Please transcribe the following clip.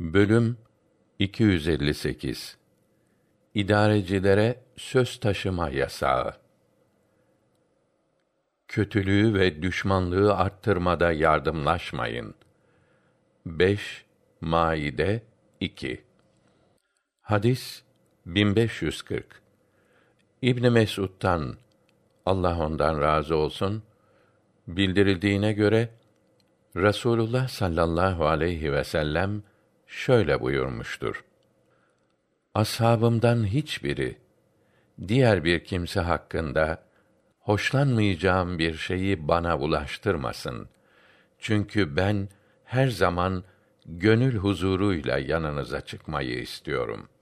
Bölüm 258 İdarecilere söz taşıma yasağı. Kötülüğü ve düşmanlığı arttırmada yardımlaşmayın. 5 Maide 2 Hadis 1540 İbn Mesud'dan Allah ondan razı olsun bildirildiğine göre Rasulullah sallallahu aleyhi ve sellem şöyle buyurmuştur. Ashabımdan hiçbiri diğer bir kimse hakkında hoşlanmayacağım bir şeyi bana ulaştırmasın. Çünkü ben her zaman gönül huzuruyla yanınıza çıkmayı istiyorum.''